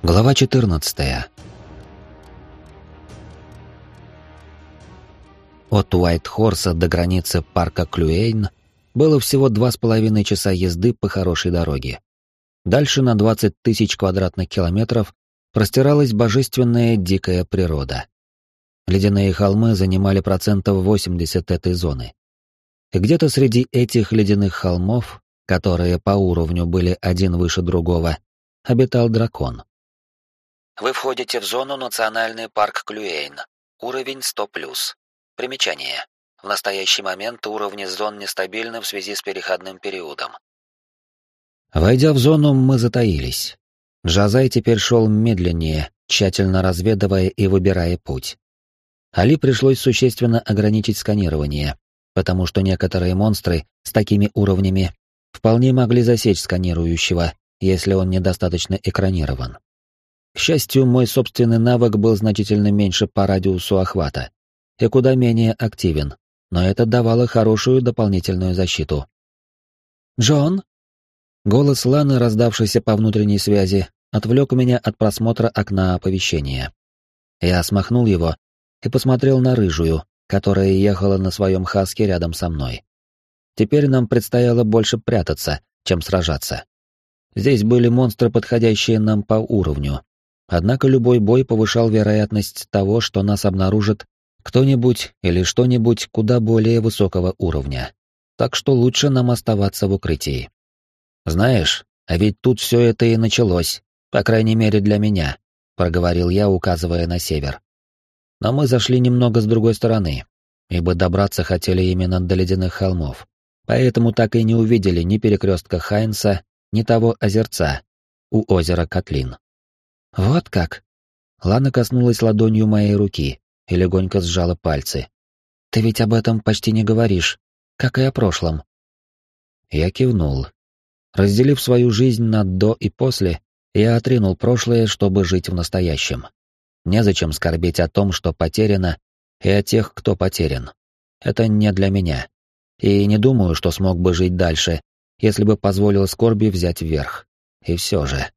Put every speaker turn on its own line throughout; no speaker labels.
Глава 14. От Уайт-Хорса до границы парка Клюэйн было всего два с половиной часа езды по хорошей дороге. Дальше на 20 тысяч квадратных километров простиралась божественная дикая природа. Ледяные холмы занимали процентов 80 этой зоны. И где-то среди этих ледяных холмов, которые по уровню были один выше другого, обитал дракон.
Вы входите в зону Национальный парк Клюэйн. Уровень 100+. Примечание. В настоящий момент уровни зон нестабильны в связи с переходным периодом.
Войдя в зону, мы затаились. Джазай теперь шел медленнее, тщательно разведывая и выбирая путь. Али пришлось существенно ограничить сканирование, потому что некоторые монстры с такими уровнями вполне могли засечь сканирующего, если он недостаточно экранирован. К счастью, мой собственный навык был значительно меньше по радиусу охвата и куда менее активен, но это давало хорошую дополнительную защиту. «Джон?» Голос Ланы, раздавшийся по внутренней связи, отвлек меня от просмотра окна оповещения. Я смахнул его и посмотрел на рыжую, которая ехала на своем хаске рядом со мной. Теперь нам предстояло больше прятаться, чем сражаться. Здесь были монстры, подходящие нам по уровню, Однако любой бой повышал вероятность того, что нас обнаружит кто-нибудь или что-нибудь куда более высокого уровня. Так что лучше нам оставаться в укрытии. Знаешь, а ведь тут все это и началось, по крайней мере для меня, проговорил я, указывая на север. Но мы зашли немного с другой стороны, ибо добраться хотели именно до ледяных холмов. Поэтому так и не увидели ни перекрестка Хайнса, ни того озерца у озера Котлин. «Вот как?» Лана коснулась ладонью моей руки и легонько сжала пальцы. «Ты ведь об этом почти не говоришь, как и о прошлом». Я кивнул. Разделив свою жизнь на «до» и «после», я отринул прошлое, чтобы жить в настоящем. Незачем скорбеть о том, что потеряно, и о тех, кто потерян. Это не для меня. И не думаю, что смог бы жить дальше, если бы позволил скорби взять вверх. И все же.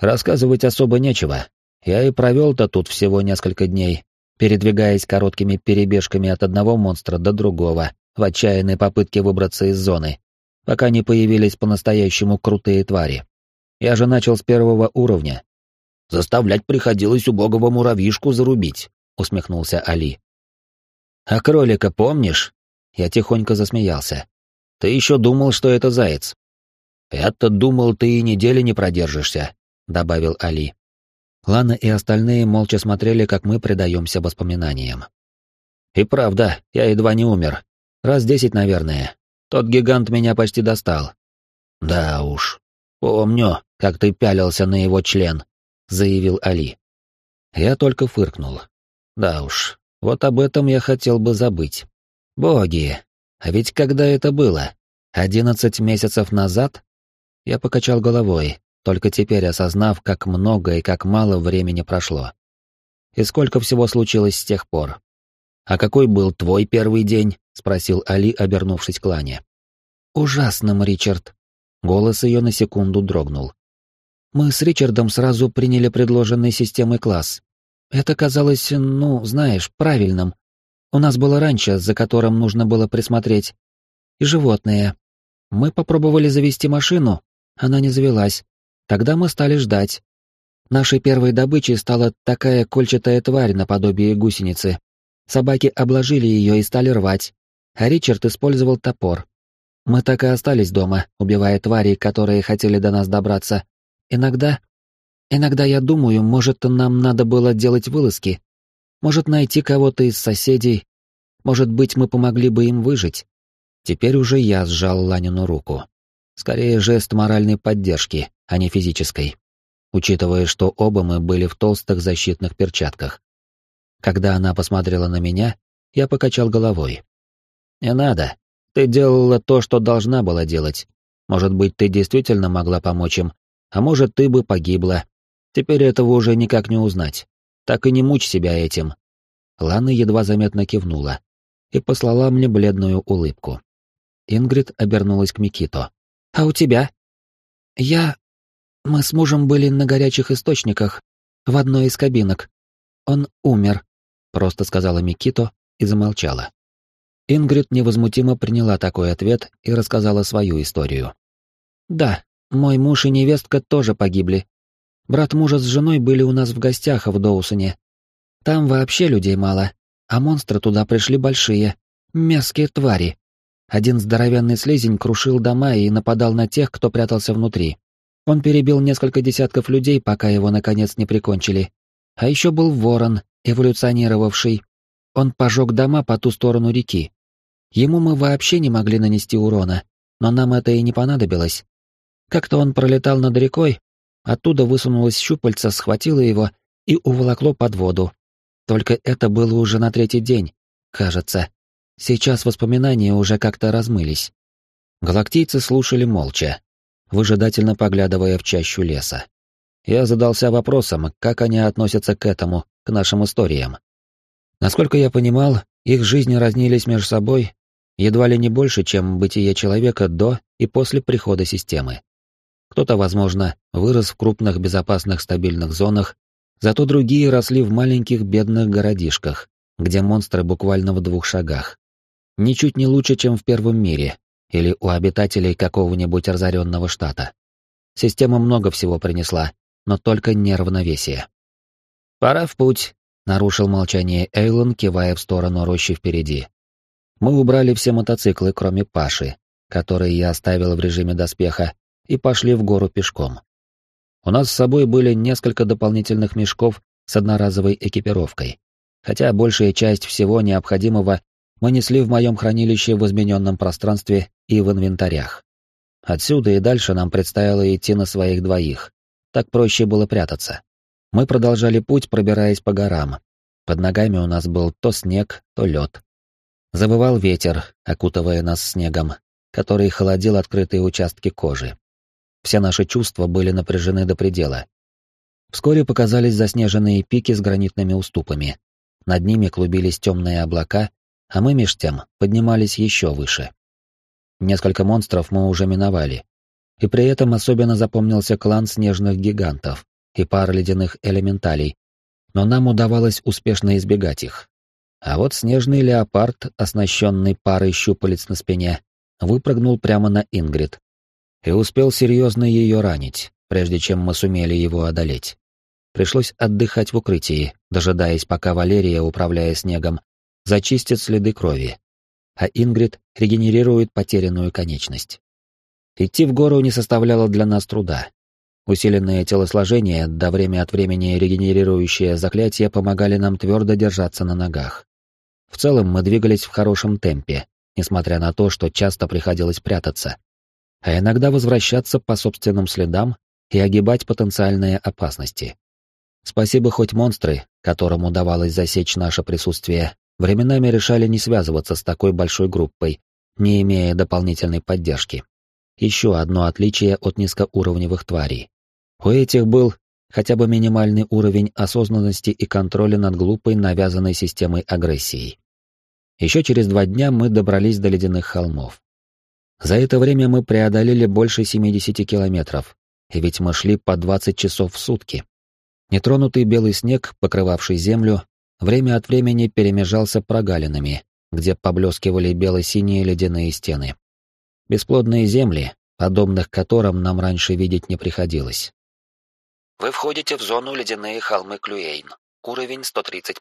Рассказывать особо нечего. Я и провел-то тут всего несколько дней, передвигаясь короткими перебежками от одного монстра до другого, в отчаянной попытке выбраться из зоны, пока не появились по-настоящему крутые твари. Я же начал с первого уровня. Заставлять приходилось убогого муравьишку зарубить, усмехнулся Али. А кролика помнишь? Я тихонько засмеялся. Ты еще думал, что это заяц. Я-то думал, ты и недели не продержишься, добавил Али. Лана и остальные молча смотрели, как мы предаемся воспоминаниям. И правда, я едва не умер. Раз десять, наверное. Тот гигант меня почти достал. Да уж. Помню, как ты пялился на его член, заявил Али. Я только фыркнул. Да уж, вот об этом я хотел бы забыть. Боги, а ведь когда это было? Одиннадцать месяцев назад? Я покачал головой, только теперь осознав, как много и как мало времени прошло. И сколько всего случилось с тех пор. «А какой был твой первый день?» — спросил Али, обернувшись к Лане. «Ужасным, Ричард». Голос ее на секунду дрогнул. «Мы с Ричардом сразу приняли предложенный системой класс. Это казалось, ну, знаешь, правильным. У нас было раньше, за которым нужно было присмотреть. И животные. Мы попробовали завести машину, она не завелась. Тогда мы стали ждать. Нашей первой добычей стала такая кольчатая тварь наподобие гусеницы. Собаки обложили ее и стали рвать, а Ричард использовал топор. Мы так и остались дома, убивая тварей, которые хотели до нас добраться. Иногда... Иногда я думаю, может, нам надо было делать вылазки. Может, найти кого-то из соседей. Может быть, мы помогли бы им выжить. Теперь уже я сжал Ланину руку. Скорее жест моральной поддержки, а не физической. Учитывая, что оба мы были в толстых защитных перчатках. Когда она посмотрела на меня, я покачал головой. «Не надо. Ты делала то, что должна была делать. Может быть, ты действительно могла помочь им, а может, ты бы погибла. Теперь этого уже никак не узнать. Так и не мучь себя этим». Лана едва заметно кивнула и послала мне бледную улыбку. Ингрид обернулась к Микито. «А у тебя?» «Я...» Мы с мужем были на горячих источниках, в одной из кабинок. Он умер, просто сказала Микито и замолчала. Ингрид невозмутимо приняла такой ответ и рассказала свою историю. Да, мой муж и невестка тоже погибли. Брат мужа с женой были у нас в гостях в Доусоне. Там вообще людей мало, а монстры туда пришли большие, мерзкие твари. Один здоровенный слизень крушил дома и нападал на тех, кто прятался внутри. Он перебил несколько десятков людей, пока его наконец не прикончили. А еще был ворон, эволюционировавший. Он пожег дома по ту сторону реки. Ему мы вообще не могли нанести урона, но нам это и не понадобилось. Как-то он пролетал над рекой, оттуда высунулось щупальце, схватило его и уволокло под воду. Только это было уже на третий день, кажется. Сейчас воспоминания уже как-то размылись. Галактийцы слушали молча, выжидательно поглядывая в чащу леса. Я задался вопросом, как они относятся к этому, к нашим историям. Насколько я понимал, их жизни разнились между собой едва ли не больше, чем бытие человека до и после прихода системы. Кто-то, возможно, вырос в крупных безопасных стабильных зонах, зато другие росли в маленьких бедных городишках, где монстры буквально в двух шагах ничуть не лучше, чем в первом мире или у обитателей какого-нибудь разоренного штата. Система много всего принесла, но только не равновесие. «Пора в путь», — нарушил молчание Эйлон, кивая в сторону рощи впереди. Мы убрали все мотоциклы, кроме Паши, который я оставил в режиме доспеха, и пошли в гору пешком. У нас с собой были несколько дополнительных мешков с одноразовой экипировкой, хотя большая часть всего необходимого мы несли в моем хранилище в измененном пространстве и в инвентарях. Отсюда и дальше нам предстояло идти на своих двоих. Так проще было прятаться. Мы продолжали путь, пробираясь по горам. Под ногами у нас был то снег, то лед. Завывал ветер, окутывая нас снегом, который холодил открытые участки кожи. Все наши чувства были напряжены до предела. Вскоре показались заснеженные пики с гранитными уступами. Над ними клубились темные облака, а мы меж тем поднимались еще выше. Несколько монстров мы уже миновали, и при этом особенно запомнился клан снежных гигантов и пара ледяных элементалей, но нам удавалось успешно избегать их. А вот снежный леопард, оснащенный парой щупалец на спине, выпрыгнул прямо на Ингрид и успел серьезно ее ранить, прежде чем мы сумели его одолеть. Пришлось отдыхать в укрытии, дожидаясь, пока Валерия, управляя снегом, зачистит следы крови, а Ингрид регенерирует потерянную конечность. Идти в гору не составляло для нас труда. Усиленное телосложение, до время от времени регенерирующее заклятие помогали нам твердо держаться на ногах. В целом мы двигались в хорошем темпе, несмотря на то, что часто приходилось прятаться, а иногда возвращаться по собственным следам и огибать потенциальные опасности. Спасибо хоть монстры, которым удавалось засечь наше присутствие, временами решали не связываться с такой большой группой, не имея дополнительной поддержки. Еще одно отличие от низкоуровневых тварей. У этих был хотя бы минимальный уровень осознанности и контроля над глупой навязанной системой агрессии. Еще через два дня мы добрались до ледяных холмов. За это время мы преодолели больше 70 километров, и ведь мы шли по 20 часов в сутки. Нетронутый белый снег, покрывавший землю, время от времени перемежался прогалинами, где поблескивали бело-синие ледяные стены. Бесплодные земли, подобных которым нам раньше видеть не приходилось.
Вы входите в зону ледяные холмы Клюэйн, уровень 130+.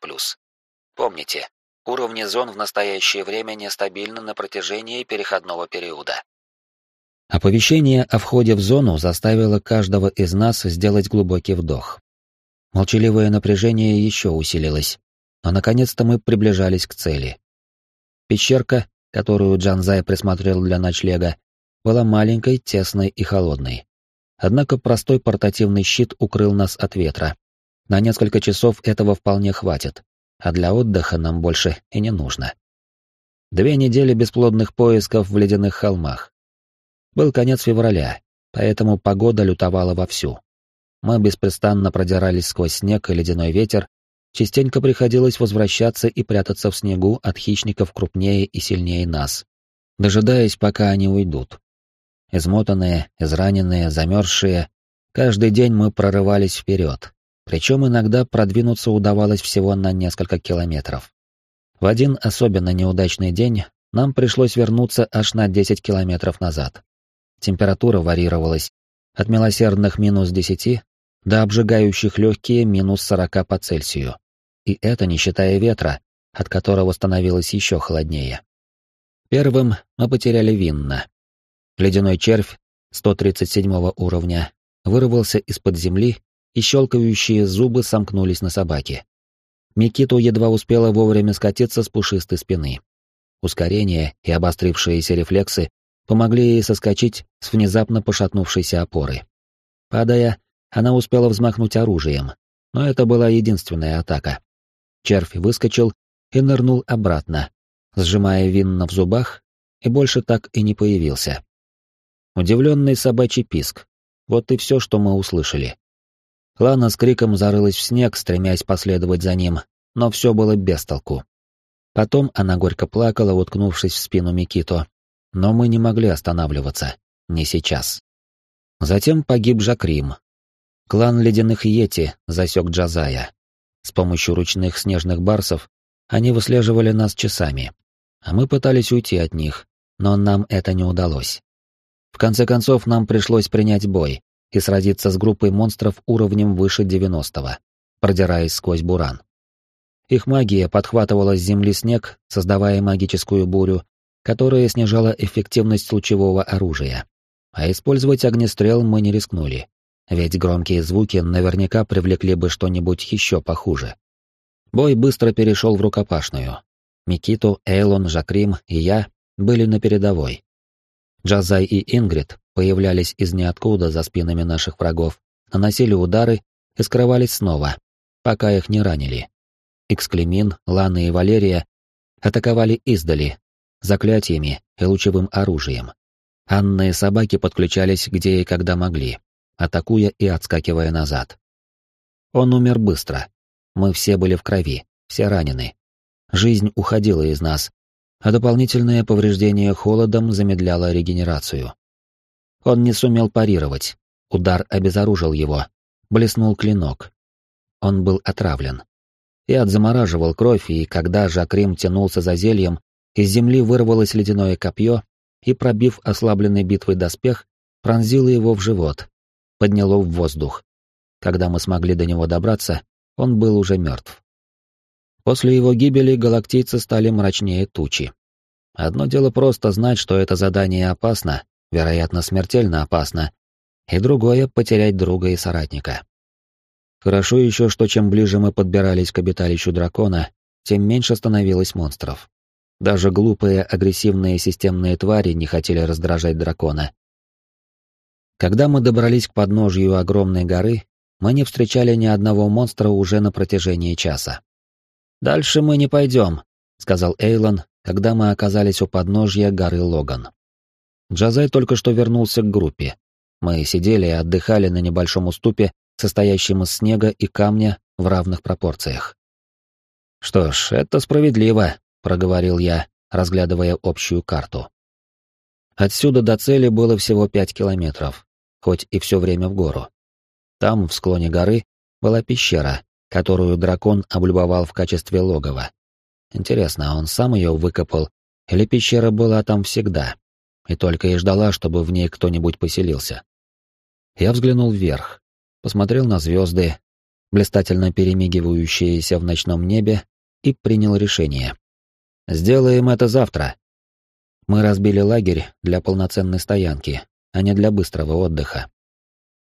Помните, уровни зон в настоящее время нестабильны на протяжении переходного периода.
Оповещение о входе в зону заставило каждого из нас сделать глубокий вдох. Молчаливое напряжение еще усилилось, но наконец-то мы приближались к цели. Пещерка, которую Джанзай присмотрел для ночлега, была маленькой, тесной и холодной. Однако простой портативный щит укрыл нас от ветра. На несколько часов этого вполне хватит, а для отдыха нам больше и не нужно. Две недели бесплодных поисков в ледяных холмах. Был конец февраля, поэтому погода лютовала вовсю. Мы беспрестанно продирались сквозь снег и ледяной ветер, частенько приходилось возвращаться и прятаться в снегу от хищников крупнее и сильнее нас, дожидаясь, пока они уйдут. Измотанные, израненные, замерзшие, Каждый день мы прорывались вперед, причем иногда продвинуться удавалось всего на несколько километров. В один особенно неудачный день нам пришлось вернуться аж на 10 километров назад. Температура варьировалась от милосердных минус 10 до обжигающих легкие минус 40 по Цельсию. И это не считая ветра, от которого становилось еще холоднее. Первым мы потеряли Винна. Ледяной червь 137 уровня вырвался из-под земли, и щелкающие зубы сомкнулись на собаке. Микиту едва успела вовремя скатиться с пушистой спины. Ускорение и обострившиеся рефлексы помогли ей соскочить с внезапно пошатнувшейся опоры. Падая, она успела взмахнуть оружием, но это была единственная атака. Червь выскочил и нырнул обратно, сжимая винно в зубах, и больше так и не появился. Удивленный собачий писк. Вот и все, что мы услышали. Лана с криком зарылась в снег, стремясь последовать за ним, но все было без толку. Потом она горько плакала, уткнувшись в спину Микито, но мы не могли останавливаться. Не сейчас. Затем погиб Жакрим. Клан ледяных Йети засек Джазая. С помощью ручных снежных барсов они выслеживали нас часами. А мы пытались уйти от них, но нам это не удалось. В конце концов, нам пришлось принять бой и сразиться с группой монстров уровнем выше 90-го, продираясь сквозь буран. Их магия подхватывала с земли снег, создавая магическую бурю, которая снижала эффективность лучевого оружия. А использовать огнестрел мы не рискнули, ведь громкие звуки наверняка привлекли бы что-нибудь еще похуже. Бой быстро перешел в рукопашную. Микиту, Эйлон, Жакрим и я были на передовой. Джазай и Ингрид появлялись из ниоткуда за спинами наших врагов, наносили удары и скрывались снова, пока их не ранили. Эксклемин, Лана и Валерия атаковали издали, заклятиями и лучевым оружием. Анны и собаки подключались где и когда могли, атакуя и отскакивая назад. Он умер быстро. Мы все были в крови, все ранены. Жизнь уходила из нас, а дополнительное повреждение холодом замедляло регенерацию. Он не сумел парировать. Удар обезоружил его. Блеснул клинок. Он был отравлен. Я отзамораживал кровь, и когда Жакрим тянулся за зельем, из земли вырвалось ледяное копье и, пробив ослабленный битвой доспех, пронзило его в живот, подняло в воздух. Когда мы смогли до него добраться, он был уже мертв. После его гибели галактийцы стали мрачнее тучи. Одно дело просто знать, что это задание опасно, вероятно, смертельно опасно, и другое — потерять друга и соратника. Хорошо еще, что чем ближе мы подбирались к обиталищу дракона, тем меньше становилось монстров. Даже глупые агрессивные системные твари не хотели раздражать дракона. Когда мы добрались к подножью огромной горы, мы не встречали ни одного монстра уже на протяжении часа. «Дальше мы не пойдем», — сказал Эйлон, когда мы оказались у подножья горы Логан. Джазай только что вернулся к группе. Мы сидели и отдыхали на небольшом уступе состоящим из снега и камня в равных пропорциях. «Что ж, это справедливо», — проговорил я, разглядывая общую карту. Отсюда до цели было всего пять километров, хоть и все время в гору. Там, в склоне горы, была пещера, которую дракон облюбовал в качестве логова. Интересно, он сам ее выкопал, или пещера была там всегда, и только и ждала, чтобы в ней кто-нибудь поселился? Я взглянул вверх посмотрел на звезды, блистательно перемигивающиеся в ночном небе, и принял решение. «Сделаем это завтра». Мы разбили лагерь для полноценной стоянки, а не для быстрого отдыха.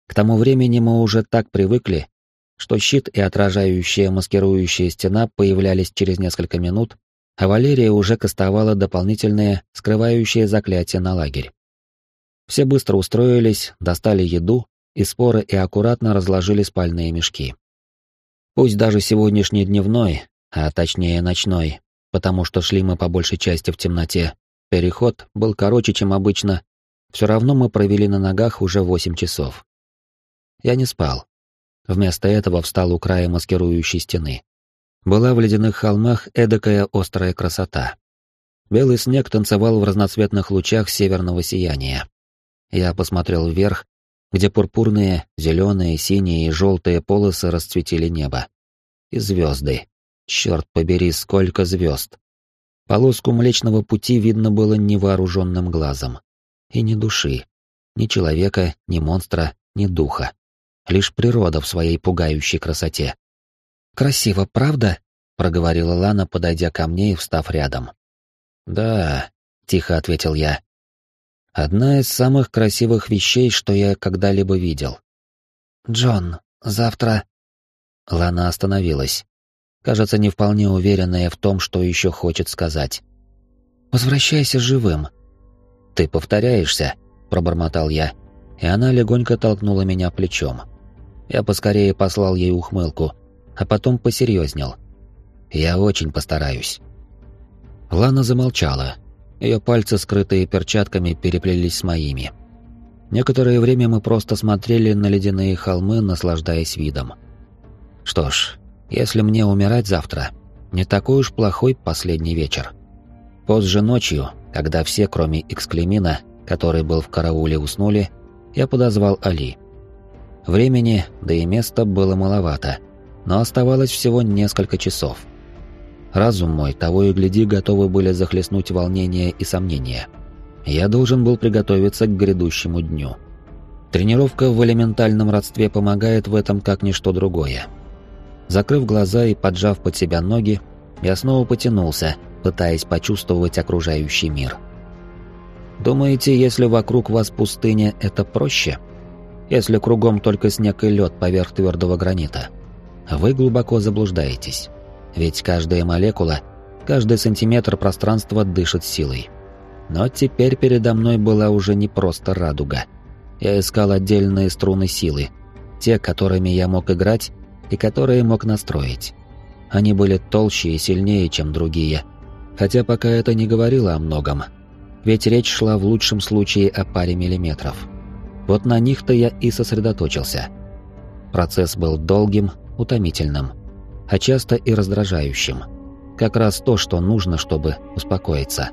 К тому времени мы уже так привыкли, что щит и отражающая маскирующая стена появлялись через несколько минут, а Валерия уже кастовала дополнительные, скрывающие заклятия на лагерь. Все быстро устроились, достали еду и споры и аккуратно разложили спальные мешки. Пусть даже сегодняшний дневной, а точнее ночной, потому что шли мы по большей части в темноте, переход был короче, чем обычно, все равно мы провели на ногах уже восемь часов. Я не спал. Вместо этого встал у края маскирующей стены. Была в ледяных холмах эдакая острая красота. Белый снег танцевал в разноцветных лучах северного сияния. Я посмотрел вверх где пурпурные, зеленые, синие и желтые полосы расцветили небо. И звезды. Черт побери, сколько звезд! Полоску Млечного Пути видно было невооруженным глазом. И ни души. Ни человека, ни монстра, ни духа. Лишь природа в своей пугающей красоте. «Красиво, правда?» — проговорила Лана, подойдя ко мне и встав рядом. «Да», — тихо ответил я. «Одна из самых красивых вещей, что я когда-либо видел». «Джон, завтра...» Лана остановилась кажется, не вполне уверенная в том, что еще хочет сказать. «Возвращайся живым». «Ты повторяешься», — пробормотал я, и она легонько толкнула меня плечом. Я поскорее послал ей ухмылку, а потом посерьезнел. «Я очень постараюсь». Лана замолчала. Ее пальцы, скрытые перчатками, переплелись с моими. Некоторое время мы просто смотрели на ледяные холмы, наслаждаясь видом. Что ж, если мне умирать завтра, не такой уж плохой последний вечер. Позже ночью, когда все, кроме Эксклемина, который был в карауле, уснули, я подозвал Али. Времени, да и места было маловато, но оставалось всего несколько часов. Разум мой, того и гляди, готовы были захлестнуть волнение и сомнения. Я должен был приготовиться к грядущему дню. Тренировка в элементальном родстве помогает в этом как ничто другое. Закрыв глаза и поджав под себя ноги, я снова потянулся, пытаясь почувствовать окружающий мир. Думаете, если вокруг вас пустыня, это проще? Если кругом только снег и лед поверх твердого гранита? Вы глубоко заблуждаетесь. Ведь каждая молекула, каждый сантиметр пространства дышит силой. Но теперь передо мной была уже не просто радуга. Я искал отдельные струны силы, те, которыми я мог играть и которые мог настроить. Они были толще и сильнее, чем другие, хотя пока это не говорило о многом, ведь речь шла в лучшем случае о паре миллиметров. Вот на них-то я и сосредоточился. Процесс был долгим, утомительным, а часто и раздражающим. Как раз то, что нужно, чтобы успокоиться.